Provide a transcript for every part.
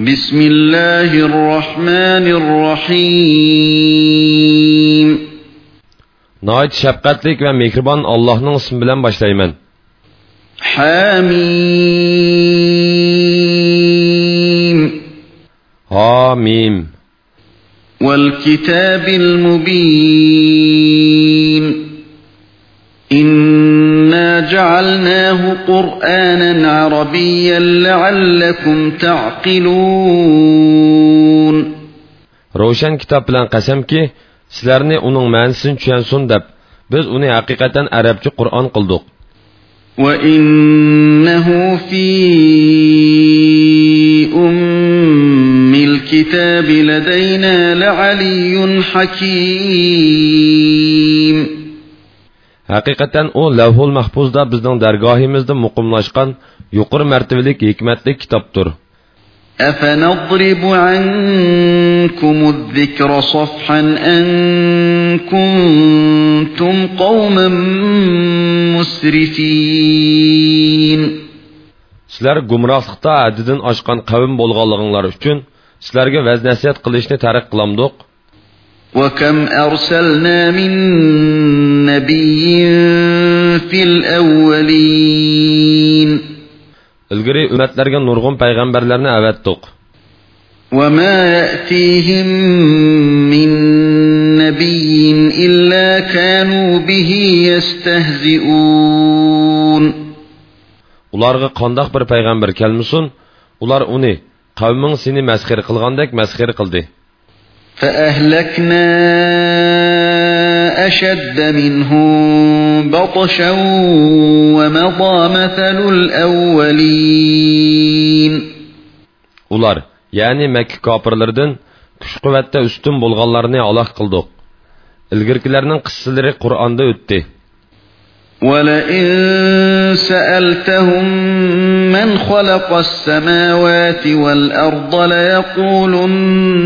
بسم الله الرحمن الرحيم. نايت شبقتلك ومكربان الله نصم بلن باشلايمن حاميم حاميم والكتاب المبين جعلناه قرآنا عربيا لعلكم تعقلون. روشن كتاب بلان قسم كي سلرني انو اونن مانسن چوانسون دب. بز اوني حقيقتا عربچي قرآن قلدوك وإنه في أم الكتاب لدينا لعلي حكيم. Haqiqatan u Lavhul Mahfuzda bizning dargohimizda muqimlashgan yuqori martabalik hikmatli kitobdir. أفنضرب عنكم الذكر صفحا أن كنتم قوما مسرفين Sizlar gumrohlikda haddidan oshgan qavm bo'lganliginglar uchun sizlarga vaz nasihat qilishni tariq qilamdiq. وكم أرسلنا من نبي في الأولين Ilgari ummatlarga nurg'un payg'ambarlarni avatdiq. وما يأتيهم من نبي إلا كانوا به يستهزئون Ularga qandoq bir payg'ambar kelmasin, ular uni qavming seni masxir qilgandek masxir qildi. فأهلكنا أشد منهم بطشا ومضى مثل الأولين Ular, ya'ni Makka kofirlaridan kuch-quvvatda ustun bo'lganlarni aloq qildik. Ilgirkilarning qissalari Qur'onda o'tdi. ولئن سألتهم خلق السماوات والأرض ليقولن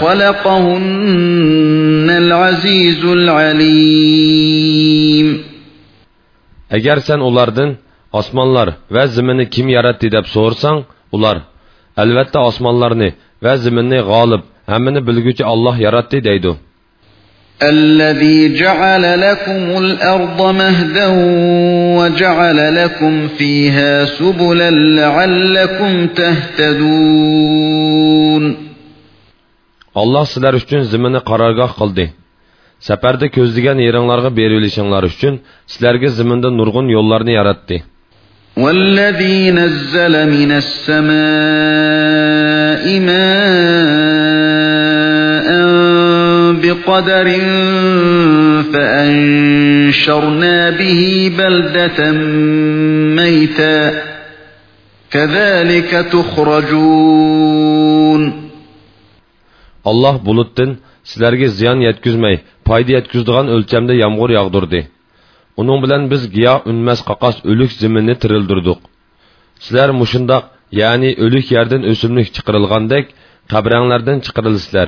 خلقهن العزيز العليم Agar sen ulardan osmonlar va zaminni kim yaratdi deb so'rsang, ular albatta osmonlarni va zaminni g'olib, hammani bilguvchi Alloh yaratdi deydi. الذي جعل لكم الأرض مهدا وجعل لكم فيها سبلا لعلكم تهتدون Alloh sizlar uchun zaminni qarorgoh qildi. Safarda ko'zlagan yeringlarga berilishinglar uchun sizlarga zaminda nurg'un yo'llarni yaratdi. والذي نزل من السماء ماء بقدر فأنشرنا به بلدة ميتا كذلك تخرجون Allah bulutdan sizlarga ziyon yetkazmay, foyda yetkazadigan o'lchamda yomg'ir yog'dirdi. Uning bilan biz giyoh unmas qaqas o'lik zaminni tirildirdik. Sizlar mushundoq, ya'ni o'lik yerdan o'simlik chiqarilgandek, qabranglardan chiqarilsizlar.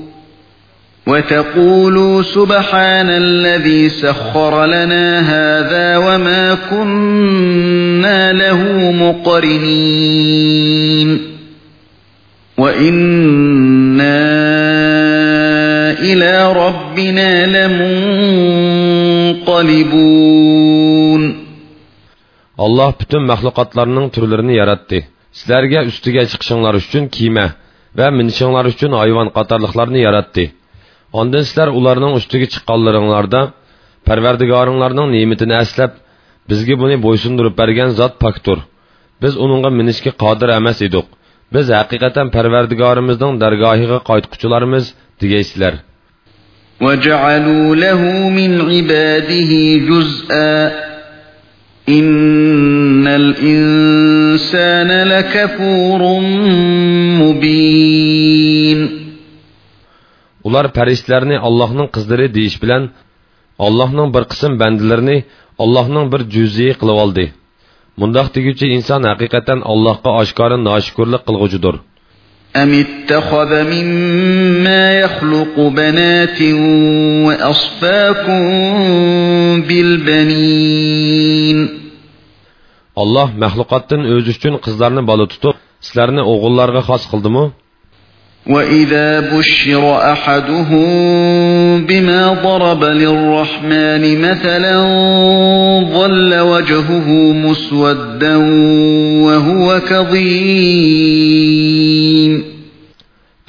وتقولوا سبحان الذي سخر لنا هذا وما كنا له مقرنين وإنا إلى ربنا لمنقلبون Allah bütün məxluqatlarının türlərini yaratdı. Sizlərə üstüge çıxışınlar üçün kiyimə və minişinlar üçün hayvan qatarlıqlarını yaratdı. Ondan sizlər ularının üstüge çıxqanlarınlarda Pərverdigarınlarının nimetini əsləb, bizgi bunu boysundurub bərgən zat paktur. Biz onunla minişki qadir əməs idik. Biz həqiqətən Pərverdigarımızın dərgahıға qaytqucularımız degeysizlər. وجعلوا له من عباده جزءا إن الإنسان لكفور مبين Ular pəristlərini Allah'ın qızları deyiş bilən allohning bir qism bandilarini allohning bir juziyi qilib oldi mundoq deguchi inson haqiqatan allohga oshkora noshukurlik qilg'uchidir أم اتخذ مما يخلق بنات وأصفاكم بالبنين alloh maxluqotdan o'zi uchun qizlarni bola tutib sizlarni o'g'illarga xos qildimi وَإِذَا بُشِّرَ أَحَدُهُم بِمَا ضَرَبَ لِلرَّحْمَنِ مَثَلًا ظَلَّ وَجْهُهُ مُسْوَدًّا وَهُوَ كَظِيمٌ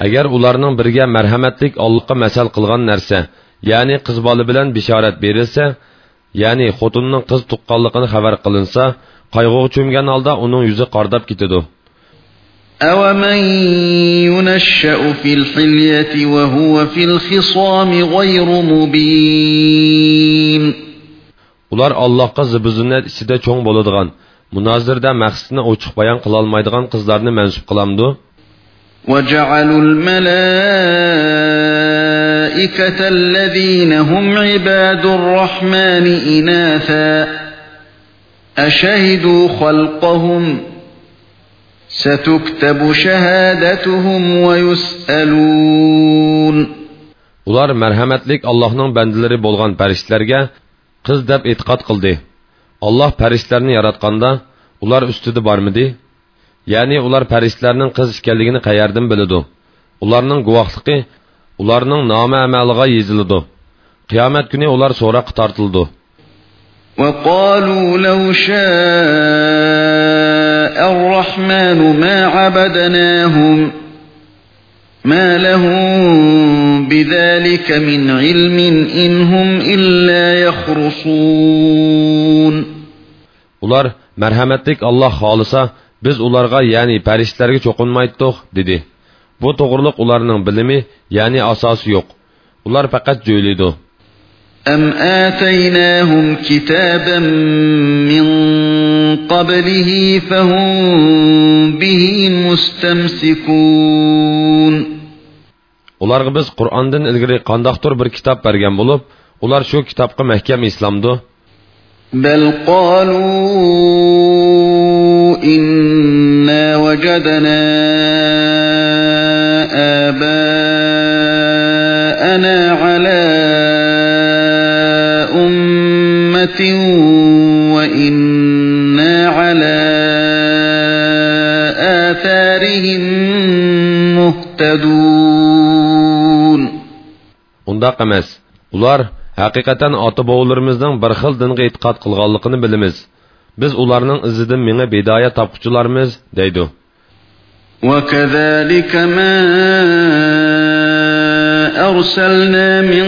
agar ularning biriga marhamatlik ollohga masal qilgan narsa ya'ni qiz bola bilan bishorat berilsa ya'ni xotinning qiz tuqqanligini xabar qilinsa qayg'uga cho'mgan holda uning yuzi qordab ketadi أَوَمَن يُنَشَّأُ فِي الْحِلْيَةِ وَهُوَ فِي الْخِصَامِ غَيْرُ مُبِينٍ ular allohga zibizinnat ichida cho'ng bo'ladigan munozirda maqsadni ochiq bayon qilolmaydigan qizlarni mansub qilamdi وَجَعَلُوا الْمَلَائِكَةَ الَّذِينَ هُمْ عِبَادُ الرَّحْمَنِ إِنَاثًا أَشَهِدُوا خَلْقَهُمْ ۚ سَتُكْتَبُ شَهَادَتُهُمْ وَيُسْأَلُونَ ular marhamatlik allohning bandalari bo'lgan farishtalarga qiz deb e'tiqod qildi olloh farishtalarni yaratganda ular ustida bormidi ya'ni ular farishtalarning qiz ekanligini qayerdan biladi ularning guvohligi ularning nomi amaliga yeziladi qiyomat kuni ular so'roqqa tortildi وَقَالُوا لَوْ شَاءَ الرَّحْمَنُ مَا عَبَدْنَاهُمْ مَا لَهُم بِذَلِكَ مِنْ عِلْمٍ إِنْ هُمْ إِلَّا يَخْرُصُونَ ular marhamatlik alloh xohlasa biz ularga ya'ni farishtalarga cho'qinmaydiq dedi bu to'g'riliq ularning bilimi ya'ni asosi yo'q ular faqat jo'ylaydi أَمْ آتَيْنَاهُمْ كِتَابًا مِّن قَبْلِهِ فَهُم بِهِ مُسْتَمْسِكُونَ ularga biz qur'ondan ilgari qandoqdir bir kitob bergan bo'lib ular shu kitobga mahkam islamdi بَلْ قَالُوا إِنَّا وَجَدْنَا آبَاءَنَا أُمَّةٍ وَإِنَّا عَلَى آثَارِهِم مُهْتَدُونَ undaq emas ular haqiqatan ota bovlarimizning bir xil dinga e'tiqod qilganligini bilamiz biz ularning izidan meni bidoya topquchilarmiz deydi وَكَذَلِكَ مَا أَرْسَلْنَا مِن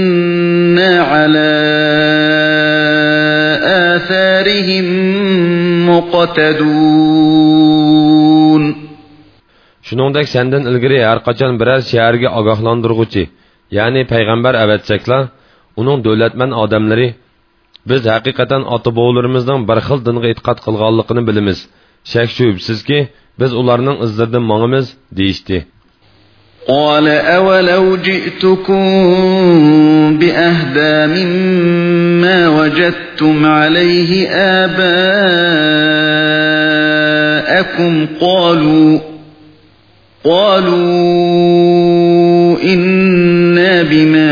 muqtadun shuningdek sendan ilgari har qachon biror shaharga ogohlantirg'uchi ya'ni payg'ambar avatchakla uning davlatman odamlari biz haqiqatan ota bovlarimizning bir xil dinga e'tiqod qilganligini bilamiz shak shubsizki biz ularning izlaridan mongimiz deyishdi قال أولو جئتكم بأهدى مما وجدتم عليه آباءكم قالوا قالوا إنا بما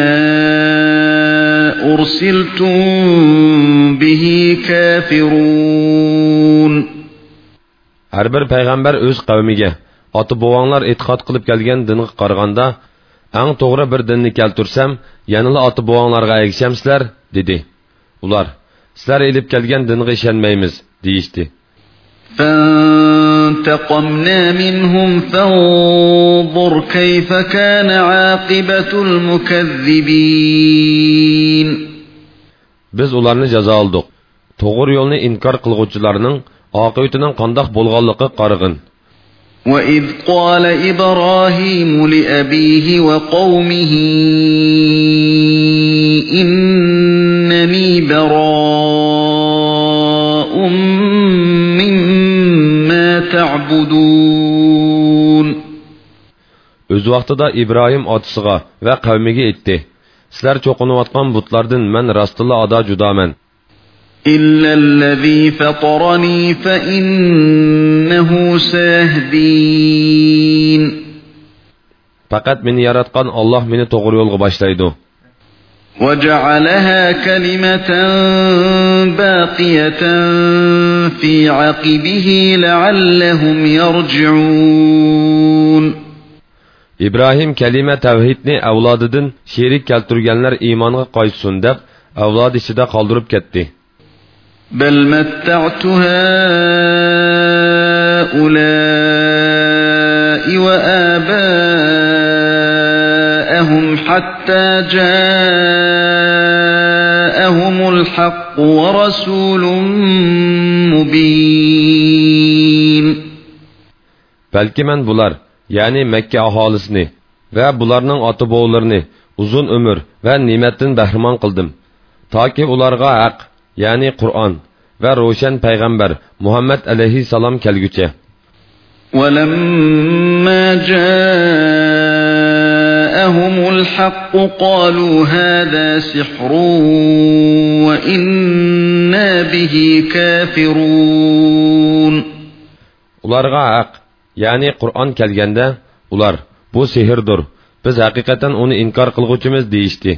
أرسلتم به كافرون. har bir payg'ambar o'z qavmiga ota bovonglar e'tiqod qilib kelgan dinga qaraganda eng to'g'ri bir dinni keltursam yanala ota bovonglarga agishamsizlar dedi ular sizlar ilib kelgan dinga ishonmaymiz deyishdi فانتقمنا منهم فانظر كيف كان عاقبة المكذبين biz ularni jazo oldik to'g'ri yo'lni inkor qilg'uvchilarning oqibatining qandoq bo'lganligi qarag'in وإذ قال إبراهيم لأبيه وقومه إنني براء مما تعبدون o'z vaqtida ibrohim otasiga va qavmiga aytdi sizlar cho'qinayotgan butlardan man rostilla ado judoman إلا الذي فطرني فإنه ساهدين فقط من يرتقن الله من تغري الغباشتايدو وجعلها كلمة باقية في عقبه لعلهم يرجعون إبراهيم كلمة kəlimə təvhidni əvladıdın şirik kəltürgənlər imanı qaysun dəb أولاد الشدة qaldırıb kətdi. بل متعت هؤلاء وآباءهم حتى جاءهم الحق ورسول مبين balki man bular ya'ni makka aholisini va bularning ota bovlarini uzun umr va ne'matdan bahramon qildim toki ularga haq ya'ni qur'on va ro'shan payg'ambar muhammad alayhissalom kelgucha ولما جاءهم الحق قالوا هذا سحر وإنا به كافرون ularga haq ya'ni qur'on kelganda ular bu sehrdir biz haqiqatan uni inkor qilg'uvchimiz deyishdi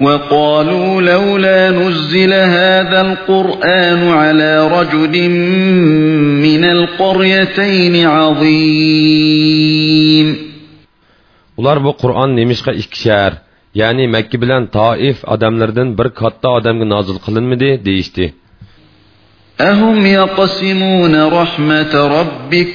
وقالوا لولا نزل هذا القرآن على رجل من القريتين عظيم ular bu qur'on nemishqa ikki shahar ya'ni makka bilan toif odamlardan bir katta odamga nozil qilinmidi deyishdi أهم يقسمون رحمة ربك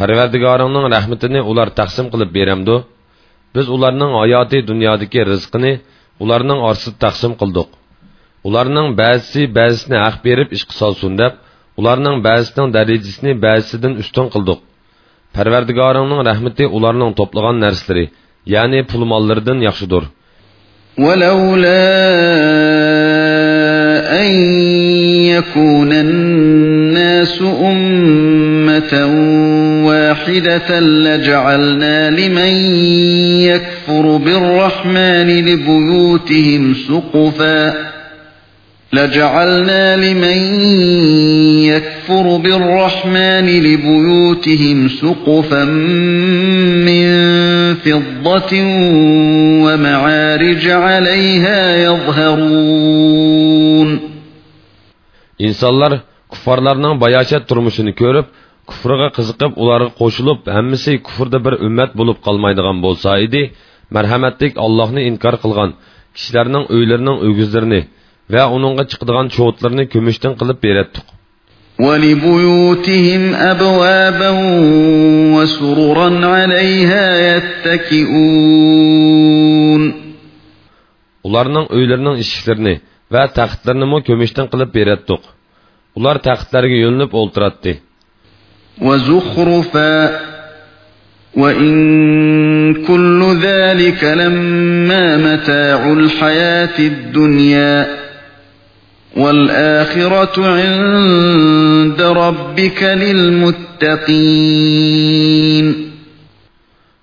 parvardigoringning rahmatini ular taqsim qilib beramdu biz ularning hayoti dunyodagi rizqini ularning orasida taqsim qildik ularning ba'zisi ba'zisini haq berib ish qilsolsin deb ularning ba'zisining darajasini ba'zisidan ustun qildik parvardigoringning rahmati ularning to'plagan narsalari ya'ni pul mollaridan yaxshidir ولولا أن يكون الناس أمة واحدة لجعلنا لمن يكفر بالرحمن لبيوتهم سقفا. لجعلنا لمن يكفر بالرحمن لبيوتهم سقفا من فضة ومعارج عليها يظهرون. insonlar kuffarlarning bayashat turmushini ko'rib kufriga qiziqib ularga qo'shilib hammasi kufrda bir ummat bo'lib qolmaydigan bo'lsa edi marhamatlik allohni inkor qilgan kishilarning uylarining o'gizlarini va uningga chiqadigan cho'tlarni kumushdan qilib beratdik ولبيوتهم أبوابا وسررا عليها يتكئون ularning uylarining eshiklarini va taxtlarini kumushdan qilib beratdik ular taxtlarga yo'linib o'ltiratdi وزخرفا وإن كل ذلك لما متاع الحياة الدنيا والآخرة عند ربك للمتقين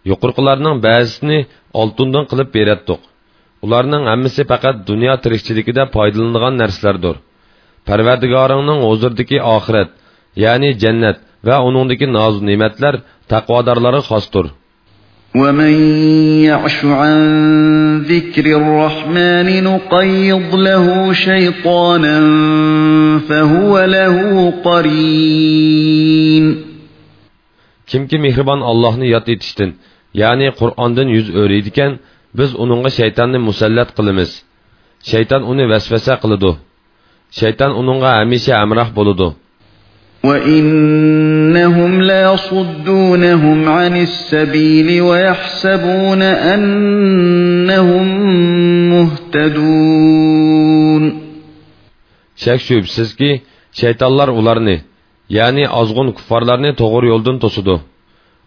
yuqurqilarning ba'zisini oltindan qilib beratdik ularning hammasi faqat dunyo tirikchiligida foydalanadigan narsalardir parvardigoringning huzuridagi oxirat ya'ni jannat va uningdagi noz ne'matlar taqvodorlarga xosdir ومن يعش عن ذكر الرحمن نقيض له شيطانا فهو له قرين kimki mehribon allohni yod etishdan ya'ni qur'ondan yuz o'raydikan biz uningga shaytonni musallat qilamiz shayton uni vasvasa qiladi shayton uningga hamisha amroh bo'ladi وَإِنَّهُمْ لَيَصُدُّونَهُمْ عَنِ السَّبِيلِ وَيَحْسَبُونَ أَنَّهُمْ مُهْتَدُونَ Şək şübhsiz ki, şeytanlar ularını, yani azğun kuffarlarını doğru yoldan tosudu.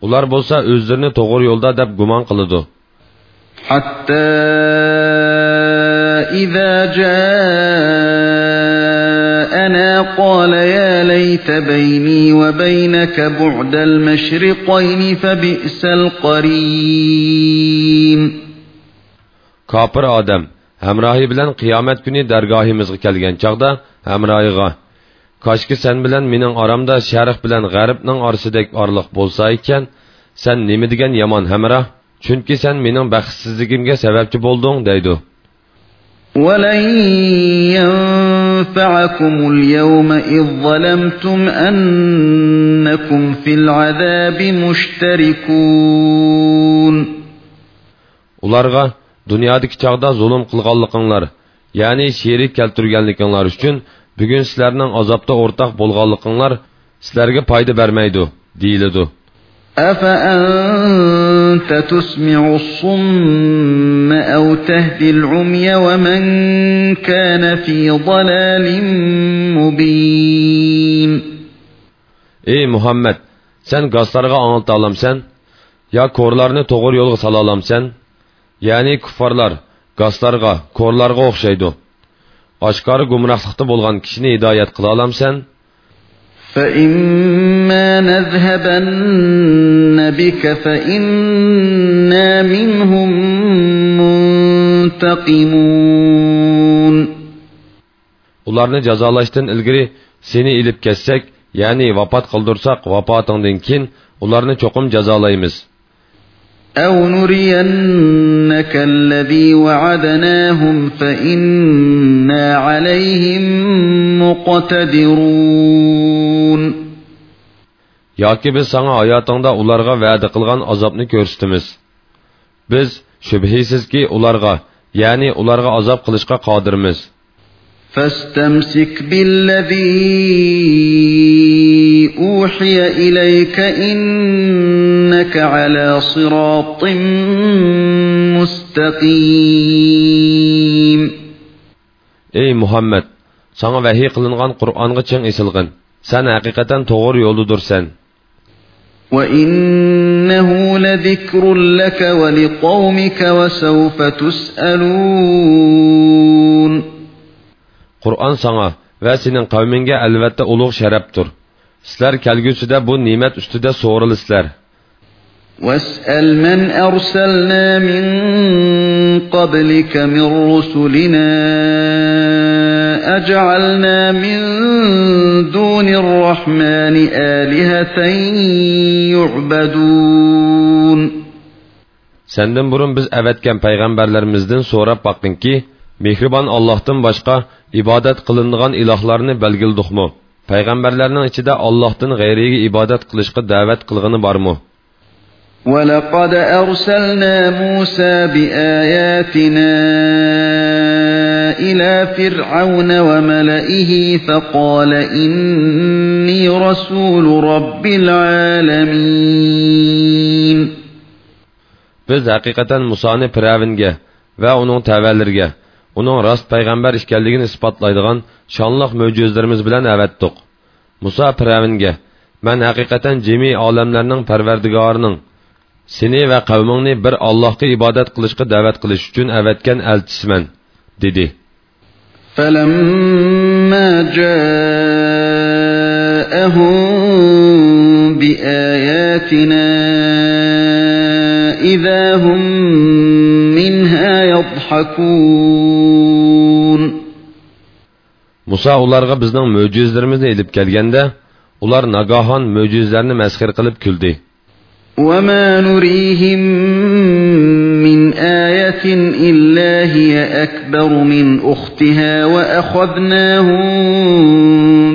Ular bolsa özlerini doğru yolda dep guman kılıdı. Hatta إذا جاءنا قال يا ليت بيني وبينك بعد المشرقين فبئس القرين Kapır Adem, həmrahi bilən qiyamət günü dərgahimizə gəlgən çağda həmrahiga Kaşki sen bilen mening aramda sharq bilan g'arbning orasidek orliq bo'lsa ekan, sen nima degan yomon hamroh? Chunki sen mening baxtsizligimga sababchi bo'lding, deydi. ولن ينفعكم اليوم إذ ظلمتم أنكم في العذاب مشتركون Ularga dunyodagi chog'da zulm qilganliginglar, ya'ni sherik keltirganliginglar uchun bugun sizlarning azobda o'rtoq bo'lganliginglar sizlarga foyda bermaydi, deyiladi. أفأنت تسمع الصم أو تهدي العمي ومن كان في ضلال مبين Ey Muhammed, sen gazlarga anlata alamsan, ya korlarni to'g'ri yo'lga sala alamsan? Ya'ni kuffarlar gazlarga, korlarga o'xshaydi. Oshkori gumrohlikda bo'lgan kishini hidoyat qila olamsan? فإما نذهبن بك فإنا منهم منتقمون Ularni jazolashdan ilgari seni ilib kessak, ya'ni vafot qildirsak, vafotingdan keyin ularni cho'qim jazolaymiz. أو نرينك الذي وعدناهم فإنا عليهم مقتدرون yoki biz sana hayotingda ularga va'da qilgan azobni ko'rsatamiz biz shubhisizki ularga ya'ni ularga azob qilishga qodirmiz فاستمسك بالذي أوحي إليك إنك على صراط مستقيم Ey Muhammed! Sana vahiy qilingan Qur'onga ching esilgin. Sen haqiqatan to'g'ri yo'ldadursan. وَإِنَّهُ لَذِكْرٌ لَكَ وَلِقَوْمِكَ وَسَوْفَ تُسْأَلُونَ Qur'on sana va sening qavmingga albatta ulug' sharafdir. Sizlar kelgusida bu ne'mat ustida so'rilisizlar. وَاسْأَلْ مَنْ أَرْسَلْنَا مِنْ قَبْلِكَ مِنْ رُسُلِنَا أَجْعَلْنَا مِنْ دُونِ الرَّحْمَنِ آلِهَةً يُعْبَدُونَ Senden burun biz əvətkən peyğəmbərlərimizdən sorab baxdın ki, mehribon Allahdan başqa ibadat qılınğan ilahlarını belgilduqmu? Peyğəmbərlərinin içində Allahdan qeyriga ibadat qilishqa da'vat qılğını barmı? وَلَقَدْ أَرْسَلْنَا مُوسَى بِآيَاتِنَا إِلَى فِرْعَوْنَ وَمَلَئِهِ فَقَالَ إِنِّي رَسُولُ رَبِّ الْعَالَمِينَ Biz haqiqatan Musoni Firavunga va uning tavallariga, uning rost payg'ambar ekanligini isbotlaydigan shonliq mo'jizlarimiz bilan avatdiq. Musa Firavunga: "Men haqiqatan jami olamlarning parvardigorining seni va qavmingni bir Allohga ibodat qilishga da'vat qilish uchun avatgan elchisiman", dedi. فَلَمَّا جَاءَهُم بِآيَاتِنَا إِذَا هُم مِّنْهَا يَضْحَكُونَ Musa ularga bizning mo'jizlarimizni elib kelganda, ular nagahon mo'jizlarni masxir qilib kuldi. وما نريهم من آية إلا هي أكبر من أختها وأخذناهم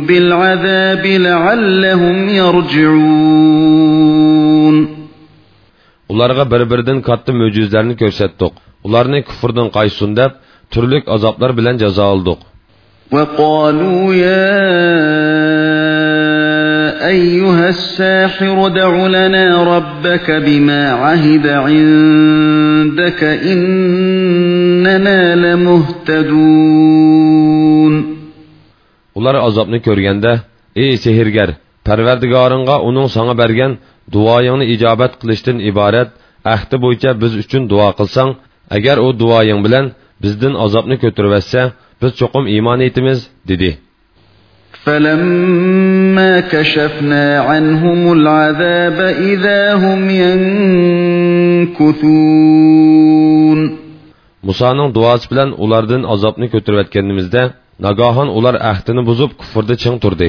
بالعذاب لعلهم يرجعون ularga bir-biridan katta mo'jizlarni ko'rsatdik ularni kufrdan qaysun deb turli azoblar bilan jazo oldik وقالوا يا أيها الساحر دع لنا ربك بما عهد عندك إننا لمهتدون ular azobni ko'rganda ey sehrgar parvardigoringga uning sanga bergan duoyingni ijobat qilishdan iborat ahdi bo'yicha biz uchun duo qilsang agar u duoying bilan bizdan azobni ko'tarvatsa biz cho'qim iymon etamiz dedi فلما كشفنا عنهم العذاب إذا هم ينكثون musoning duosi bilan ulardan azobni ko'tarayotganimizda nagohon ular ahdini buzib kufrda ching turdi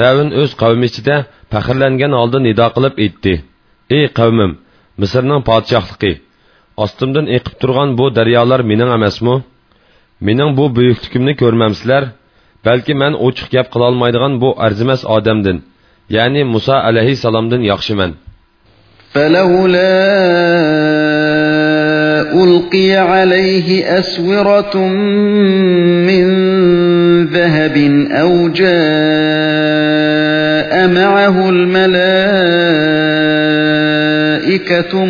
Firavun o'z qavmi ichida faxrlangan holda nido qilib aytdi: "Ey qavmim, Misrning podshohligi, ostimdan eqib turgan bu daryolar mening emasmi? Mening bu buyukligimni ko'rmamsizlar? Balki men ochiq gap qila olmaydigan bu arzimas odamdan, ya'ni Musa alayhisalomdan yaxshiman." فلولا ألقي عليه أسورة من ذهب أو جاء معه الملائكة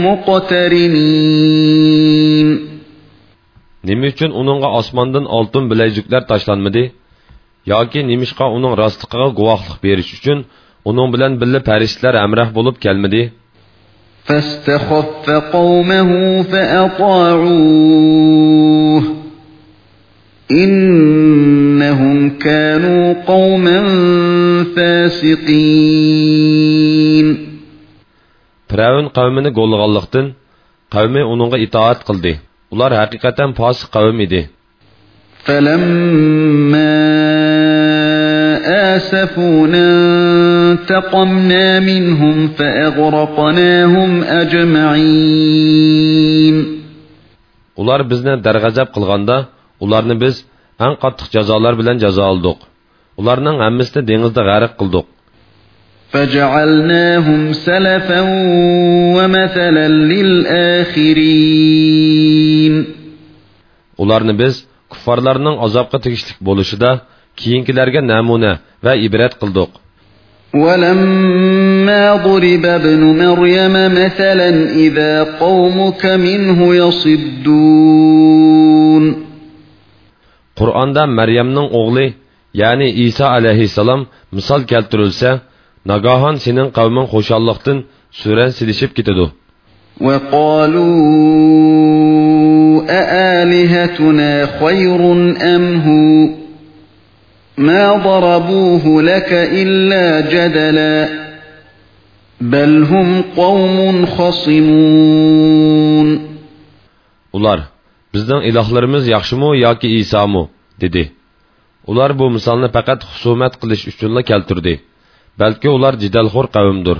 مقترنين Nima uchun uningga osmondan oltin bilajuklar tashlanmadi? yoki nimishqa uning rostligiga guvohlik berish uchun uning bilan birga farishtalar hamroh bo'lib kelmadi? فاستخف قومه فأطاعوه İnnehum kanu qauman fasiqin. Firavun qavmini qo'llaganlikdan qavmi uningga itoat qildi. Ular haqiqatan fosiq qavm edi. Falamma asafuna intaqamna minhum fa'aghraqnahum ajma'in. Ular bizni darg'azab qilganda ularni biz eng qattiq jazolar bilan jazo oldik. Ularning hammasini dengizda g'arq qildik. فجعلناهم سلفا ومثلا للآخرين Ularni biz kuffarlarning azobga tegishlik bo'lishida keyingilarga namuna va ibrat qildik. ولما ضرب ابن مريم مثلا إذا قومك منه يصدون Qur'onda Maryamning o'g'li, ya'ni Isa alayhissalom misol keltirilsa, nagohon sening qavming xushalliqdan suran silishib ketadi. وقالوا أآلهتنا خير أم هو ما ضربوه لك إلا جدلا بل هم قوم خصمون Ular, bizning ilohlarimiz yaxshimi yoki Isomi? dedi. Ular bu misolni faqat husumat qilish uchunla keltirdi. Balki ular jidalxo'r qavmdir.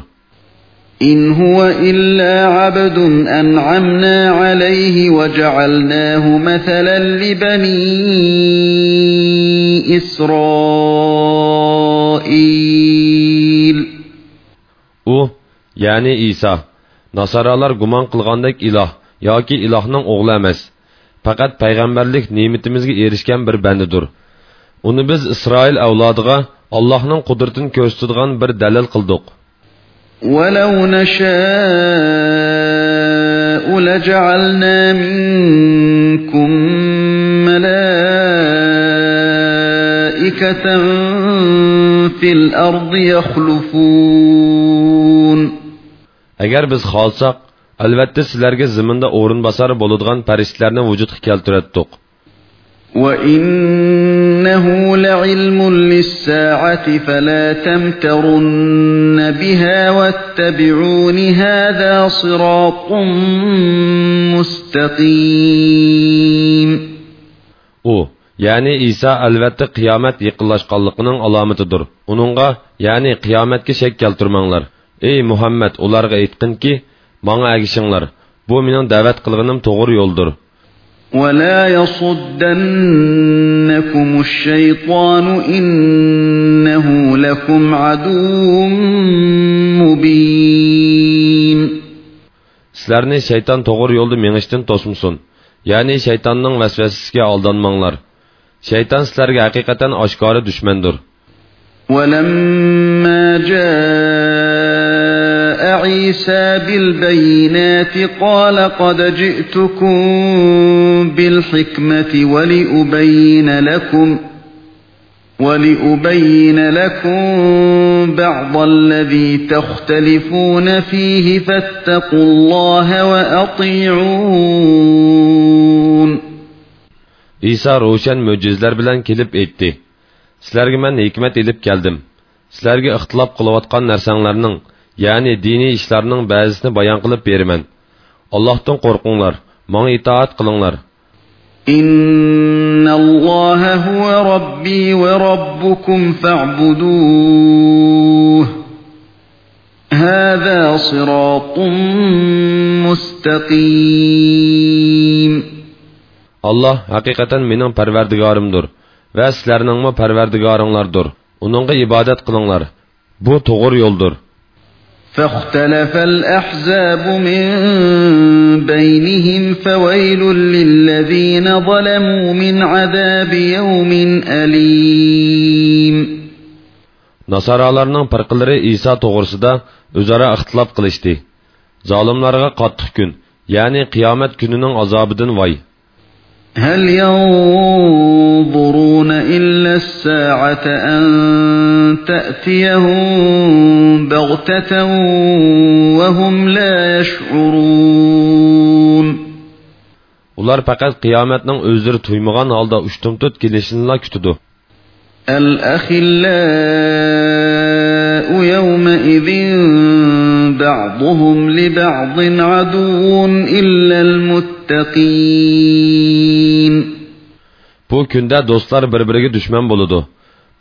إن هو إلا عبد أنعمنا عليه وجعلناه مثلا لبني إسرائيل U, ya'ni Isa, Nasaralar gumon qilgandek iloh yoki ilohning o'g'li emas. Faqat payg'ambarlik ne'matimizga erishgan bir bandidir. Uni biz Isroil avlodiga Allohning qudratini ko'rsatadigan bir dalil qildik. ولو نشاء لجعلنا منكم ملائكة في الأرض يخلفون agar biz xohlasak albatta sizlarga ziminda o'rin bosari bo'ladigan farishtalarni vujudga keltiratdiq وَإِنَّهُ لَعِلْمٌ لِلسَّاعَةِ فَلَا تَمْتَرُنَّ بِهَا وَاتَّبِعُونِ هَذَا صِرَاطٌ مُسْتَقِيمٌ u ya'ni iso albatta qiyomat yaqinlashganligining alomatidir uningga ya'ni qiyomatga shak keltirmanglar ey muhammad ularga aytqinki manga agishinglar bu mening da'vat qilganim to'g'ri yo'ldir ولا يصدنكم الشيطان إنه لكم عدو مبين sizlarni shayton to'g'ri yo'lda mengishdan to'smasin ya'ni shaytonning vasvasasiga aldanmanglar shayton sizlarga haqiqatan oshkora dushmandir ولما جاء عيسى بالبينات قال قد جئتكم بالحكمة ولأبين لكم ولأبين لكم بعض الذي تختلفون فيه فاتقوا الله وأطيعون ئىسا روشەن مۆجىزىلەر بىلەن كېلىپ ئېيتتى سىلەرگە مەن ھېكمەت ئېلىپ كەلدىم سلرگ اختلاب قلواتقان نرسانلارنن ya'ni diniy ishlarning ba'zisini bayon qilib beraman allohdan qo'rqinglar manga itoat qilinglar إن الله هو ربي وربكم فاعبدوه هذا صراط مستقيم alloh haqiqatan mening parvardigorimdir va sizlarningmi parvardigoringlardir uningga ibodat qilinglar bu to'g'ri yo'ldir فاختلف الأحزاب من بينهم فويل للذين ظلموا من عذاب يوم أليم nasoralarning firqalari iso to'g'risida o'zaro ixtilof qilishdi zolimlarga qattiq kun ya'ni qiyomat kunining azobidan voy هل ينظرون إلا الساعة أن تأتيهم بغتة وهم لا يشعرون ular faqat qiyomatning o'zlari tuymagan holda ushtumtut kelishini kutidi الأخلاء يومئذ بعضهم لبعض عدو إلا المتقين bu kunda do'stlar bir biriga dushman bo'ladi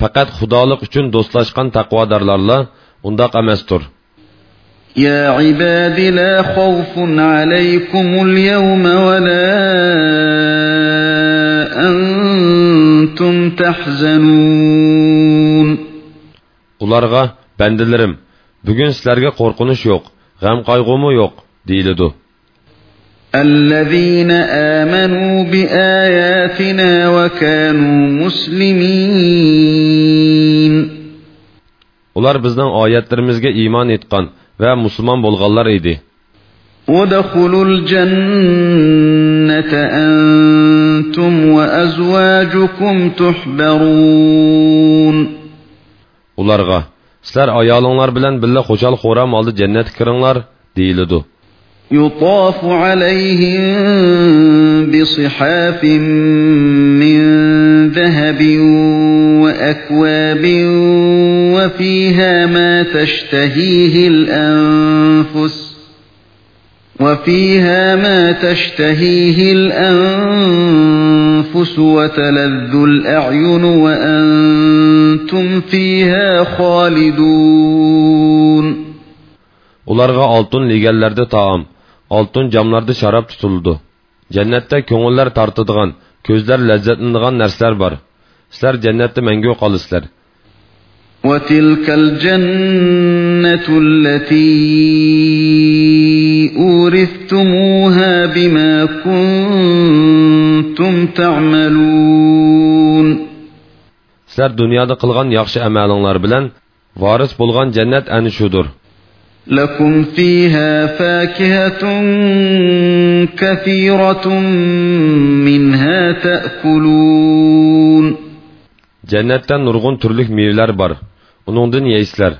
faqat xudolik uchun do'stlashgan taqvodorlarla undoq emasdir يا عباد لا خوف عليكم اليوم ولا أنتم تحزنون ularga bandalarim bugun sizlarga qo'rqinish yo'q g'am qayg'umi yo'q deyiladi الذين آمنوا بآياتنا وكانوا مسلمين ular bizning oyatlarimizga iymon etgan va musulmon bo'lganlar edi ادخلوا الجنة أنتم وأزواجكم تحبرون ularga sizlar ayolinglar bilan birga xo'shal xo'ram oldi jannatga kiringlar deyiladi. يطاف عليهم بصحاف من ذهب وأكواب وفيها ما تشتهيه الأنفس وفيها ما تشتهيه الأنفس وتلذ الأعين وأنتم فيها خالدون ularga oltin leganlarda taom oltin jamlarda sharob tutildi jannatda ko'ngillar tortadigan ko'zlar lazzatlanadigan narsalar bor sizlar jannatda mangu qolasizlar وتلك الجنة التي أورثتموها بما كنتم تعملون sizlar dunyoda qilgan yaxshi amalinglar bilan voris bo'lgan jannat ana shudir لكم فيها فاكهة كثيرة منها تأكلون jannatda nurg'un turlik mevalar bor uningdan yeysizlar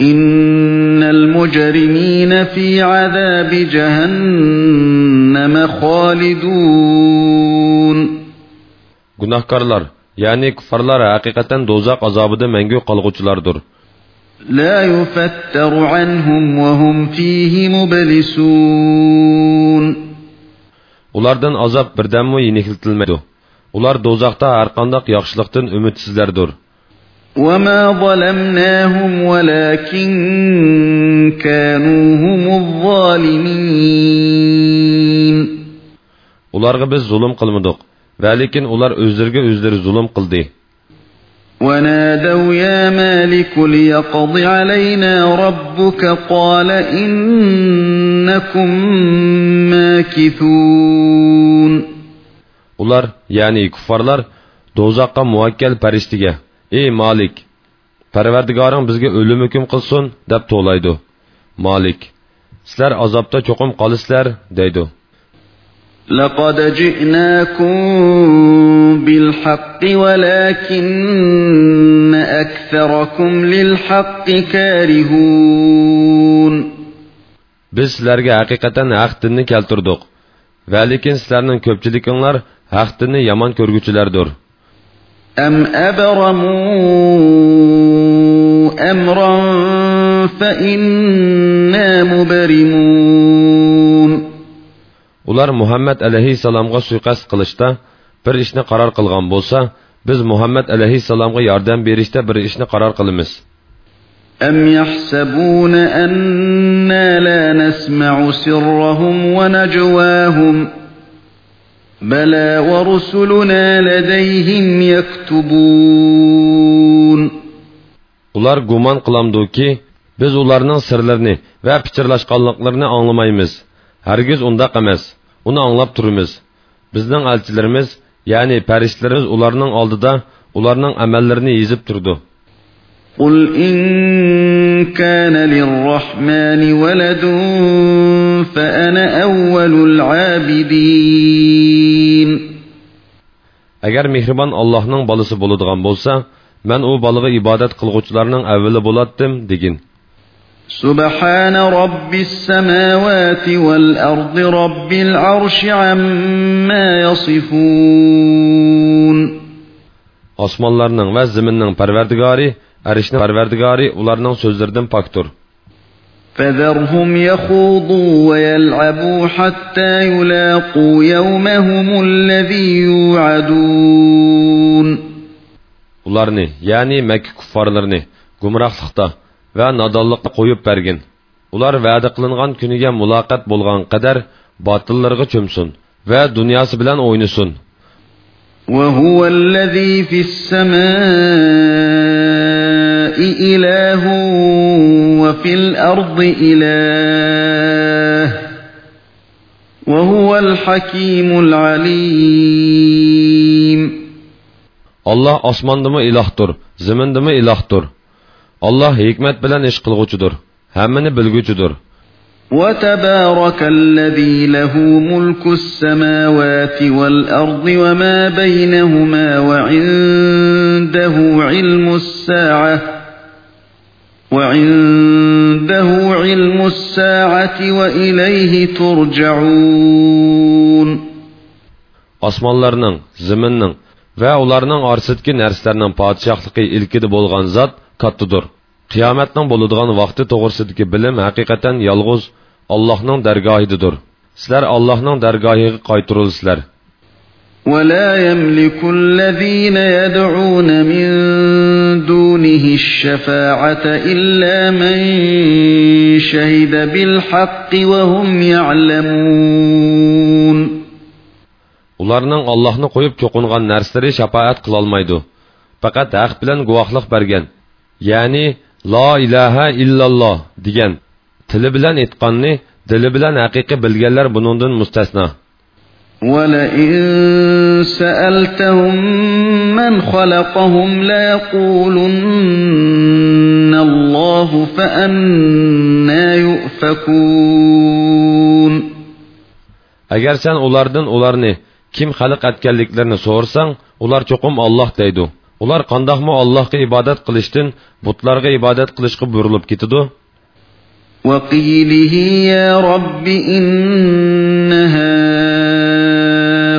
إن المجرمين في عذاب جهنم خالدون Günahkarlar, yani kuffarlar hakikaten dozaq azabıda məngü qalğuculardır. لا يفتر عنهم وهم فيه مبلسون Ulardan azab birdəmmi yenikiltilməydi. Ular dozaqda hər qandaq yaxşılıqdan ümitsizlərdir. وما ظلمناهم ولكن كانوا هم الظالمين Ularga biz zulm qilmadik. Va lekin ular o'zlariga o'zlari zulm qildi. ونادوا يا مالك ليقض علينا ربك قال إنكم ماكثون Ular, ya'ni kuffarlar dozaqqa muvakkal farishtaga: "Ey Malik, Parvardigoring bizga o'lim hukm qilsin" deb to'laydi. Malik: "Sizlar azobda cho'qim qolisizlar" deydi. لقد جئناكم بالحق ولكن أكثركم للحق كارهون Biz sizlarga haqiqatan haq dinni keltirdik. Va lekin sizlarning ko'pchiliginglar haq dinni yomon ko'rguvchilardir. أم أبرموا أمرا فإنا مبرمون ular muhammad alayhissalomga suiqasd qilishda bir ishni qaror qilgan bo'lsa biz muhammad alayhissalomga yordam berishda bir ishni qaror qilamiz أم يحسبون أنا لا نسمع سرهم ونجواهم بلى ورسلنا لديهم يكتبون ular gumon qilamdiki biz ularning sirlarini va pichirlashqanliklarini anglamaymiz hargiz undaq emas uni anglab turimiz bizning elchilarimiz ya'ni farishtalarimiz ularning oldida ularning amallarini yezib turdi قل إن كان للرحمن ولد فأنا أول العابدين agar mehribon allohning bolasi bo'ladigan bo'lsa man u bolaga ibodat qilg'uvchilarning avvali bo'latdim degin سبحان رب السماوات والأرض رب العرش عما يصفون osmonlarning va zaminning parvardigori arishning parvardigori ularning so'zlaridan pokdir فذرهم يخوضوا ويلعبوا حتى يلاقوا يومهم الذي يوعدون ularni ya'ni makka kuffarlarini gumrohlikda va nodonlikda qo'yib bergin ular va'da qilingan kuniga muloqot bo'lgan qadar botillarga cho'msin va dunyosi bilan o'ynasin وهو الذي في السماء إله وفي الأرض إله وهو الحكيم العليم olloh osmondimi ilohdir zimindimi ilohdir olloh hikmat bilan ish qilg'uchidir hammani bilguvchidir وتبارك الذي له ملك السماوات والأرض وما بينهما وعنده علم الساعة وعنده علم الساعة وإليه ترجعون osmonlarning ziminning va ularning orasidagi narsalarning podshohligi ilkida bo'lgan zot kattadir qiyomatning bo'ladigan vaqti to'g'risidagi bilim haqiqatan yolg'iz allohning dargohidadir sizlar allohning dargohiga qaytirilsizlar ولا يملك الذين يدعون من دونه الشفاعة إلا من شهد بالحق وهم يعلمون ularning allohni qo'yib cho'qingan narsalari shafoat qilolmaydi faqat haq bilan guvohlik bergan Ya'ni la ilaha illalloh degan tili bilan aytqanni dili bilan haqiqiy bilganlar buningdan mustasno ولئن سألتهم من خلقهم ليقولن الله فأنا يؤفكون agar sen ulardan ularni kim xalq etganliklarini so'rsang ular cho'qim olloh deydi ular qandoqmi allohga ibodat qilishdan butlarga ibodat qilishga burilib ketidi وقيله يا رب إن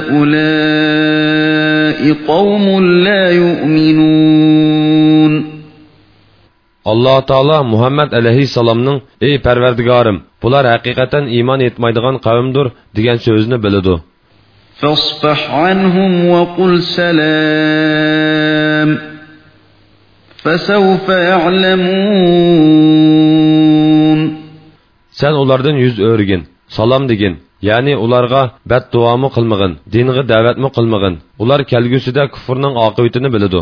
هؤلاء قوم لا يؤمنون alloh taolo muhammad alayhissalomning ey parvardigorim bular haqiqatan iymon etmaydigan qavmdir degan so'zni biladi فاصفح عنهم وقل سلام فسوف يعلمون sen ulardan yuz o'rgin salom degin ya'ni ularga badduomi qilmag'in dinga da'vatmi qilmag'in ular kelgusida kufrning oqibatini biladi